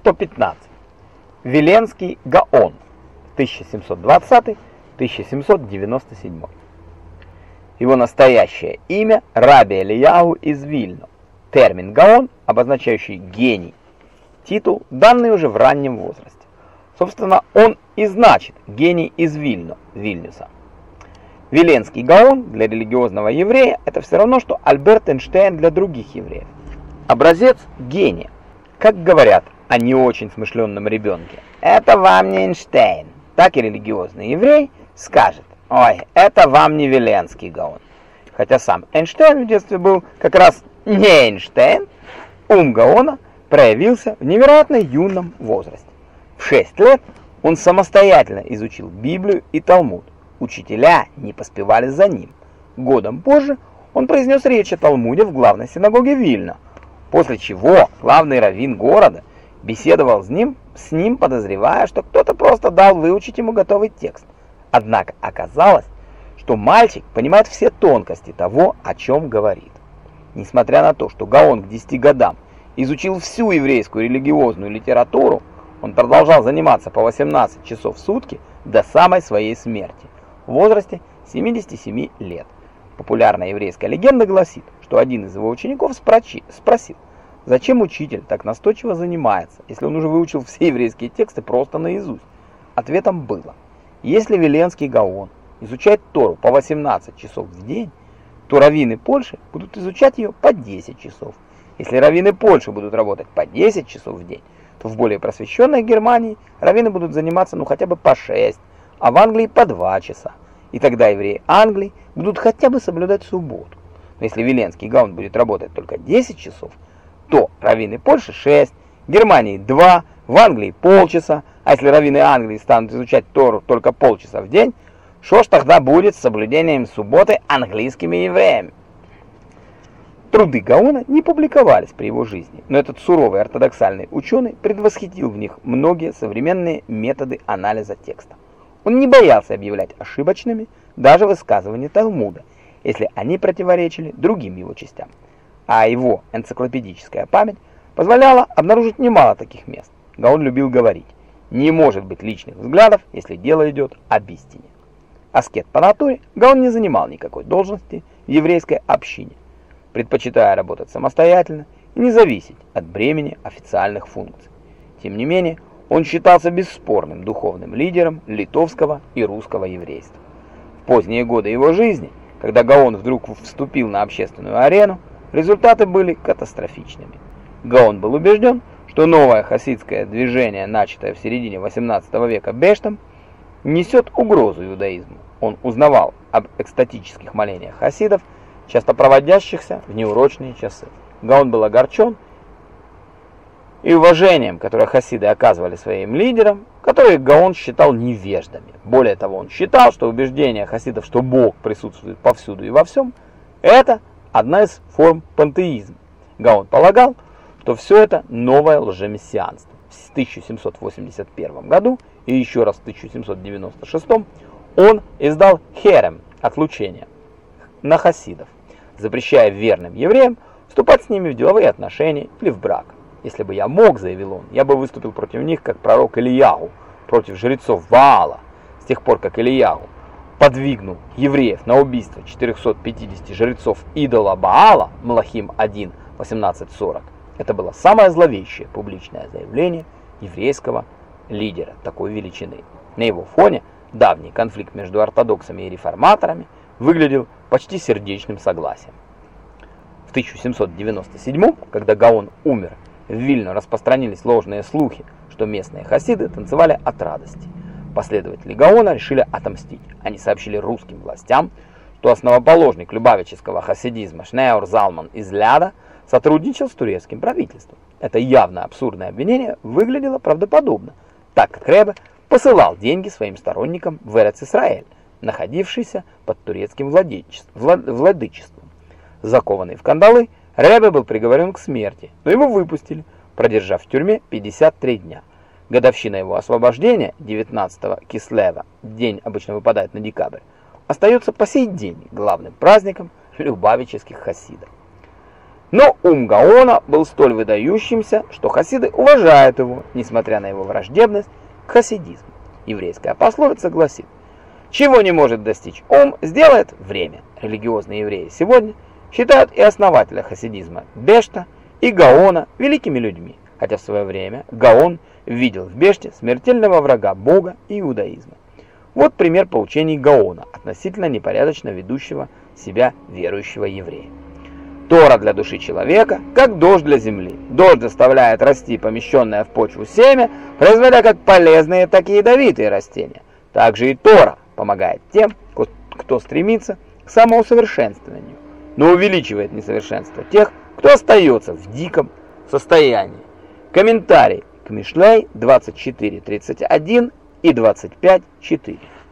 115. Веленский Гаон 1720-1797. Его настоящее имя Раби Элияу из Вильно. Термин Гаон, обозначающий гений. Титул, данный уже в раннем возрасте. Собственно, он и значит гений из Вильно, Вильнюса. Виленский Гаон для религиозного еврея это все равно, что Альберт Эйнштейн для других евреев. Образец гения. Как говорят о не очень смышленном ребенке. Это вам не Эйнштейн. Так и религиозный еврей скажет. Ой, это вам не Виленский Гаон. Хотя сам Эйнштейн в детстве был как раз не Эйнштейн. Ум Гаона проявился в невероятно юном возрасте. В 6 лет он самостоятельно изучил Библию и Талмуд. Учителя не поспевали за ним. Годом позже он произнес речь о Талмуде в главной синагоге Вильна, после чего главный раввин города беседовал с ним, с ним подозревая, что кто-то просто дал выучить ему готовый текст. Однако оказалось, что мальчик понимает все тонкости того, о чем говорит. Несмотря на то, что Гаон к 10 годам изучил всю еврейскую религиозную литературу, он продолжал заниматься по 18 часов в сутки до самой своей смерти в возрасте 77 лет. Популярная еврейская легенда гласит, что один из его учеников спросил, зачем учитель так настойчиво занимается, если он уже выучил все еврейские тексты просто наизусть. Ответом было, если Веленский Гаон изучает Тору по 18 часов в день, то раввины Польши будут изучать ее по 10 часов. Если раввины Польши будут работать по 10 часов в день, то в более просвещенной Германии раввины будут заниматься ну хотя бы по 6, а в Англии по 2 часа. И тогда евреи Англии будут хотя бы соблюдать субботу. Но если Веленский гаун будет работать только 10 часов, то раввины Польши 6, Германии 2, в Англии полчаса, а если раввины Англии станут изучать Тору только полчаса в день, что ж тогда будет с соблюдением субботы английскими евреями? Труды Гаона не публиковались при его жизни, но этот суровый ортодоксальный ученый предвосхитил в них многие современные методы анализа текста. Он не боялся объявлять ошибочными даже высказывания Талмуда, если они противоречили другим его частям. А его энциклопедическая память позволяла обнаружить немало таких мест. Гаон любил говорить, не может быть личных взглядов, если дело идет об истине. Аскет по натуре, Гаон не занимал никакой должности в еврейской общине предпочитая работать самостоятельно и не зависеть от бремени официальных функций. Тем не менее, он считался бесспорным духовным лидером литовского и русского еврейства. В поздние годы его жизни, когда Гаон вдруг вступил на общественную арену, результаты были катастрофичными. Гаон был убежден, что новое хасидское движение, начатое в середине 18 века Бештом, несет угрозу иудаизму. Он узнавал об экстатических молениях хасидов, часто проводящихся в неурочные часы. Гаон был огорчен и уважением, которое хасиды оказывали своим лидерам, которых Гаон считал невеждами. Более того, он считал, что убеждение хасидов, что Бог присутствует повсюду и во всем, это одна из форм пантеизма. Гаон полагал, что все это новое лжемессианство. В 1781 году и еще раз в 1796 он издал херем, отлучение, на хасидов запрещая верным евреям вступать с ними в деловые отношения или в брак. Если бы я мог, заявил он, я бы выступил против них, как пророк Ильягу, против жрецов Ваала, с тех пор, как Ильягу подвигнул евреев на убийство 450 жрецов идола Баала, Млахим 1, 1840. Это было самое зловещее публичное заявление еврейского лидера такой величины. На его фоне давний конфликт между ортодоксами и реформаторами выглядел почти сердечным согласием. В 1797, когда Гаон умер, в Вильно распространились ложные слухи, что местные хасиды танцевали от радости. Последователи Гаона решили отомстить. Они сообщили русским властям, что основоположник любавического хасидизма Шнеур Залман из Ляда сотрудничал с турецким правительством. Это явно абсурдное обвинение выглядело правдоподобно, так как Ребе посылал деньги своим сторонникам в Эрец-Исраэль, находившийся под турецким владычеством. Закованный в кандалы, Ребе был приговорен к смерти, но его выпустили, продержав в тюрьме 53 дня. Годовщина его освобождения, 19 Кислева, день обычно выпадает на декабрь, остается по сей день главным праздником любавических хасидов. Но ум Гаона был столь выдающимся, что хасиды уважают его, несмотря на его враждебность к хасидизму. Еврейская пословица гласит, чего не может достичь ум, сделает время. Религиозные евреи сегодня считают и основателя хасидизма Бешта и Гаона великими людьми, хотя в свое время Гаон видел в Беште смертельного врага Бога и иудаизма. Вот пример поучений Гаона относительно непорядочно ведущего себя верующего еврея. Тора для души человека, как дождь для земли. Дождь заставляет расти помещенное в почву семя, производя как полезные, так и ядовитые растения. Также и Тора помогает тем, кто стремится к самоусовершенствованию, но увеличивает несовершенство тех, кто остается в диком состоянии. Комментарий к Мишлей 24.31 и 25.4.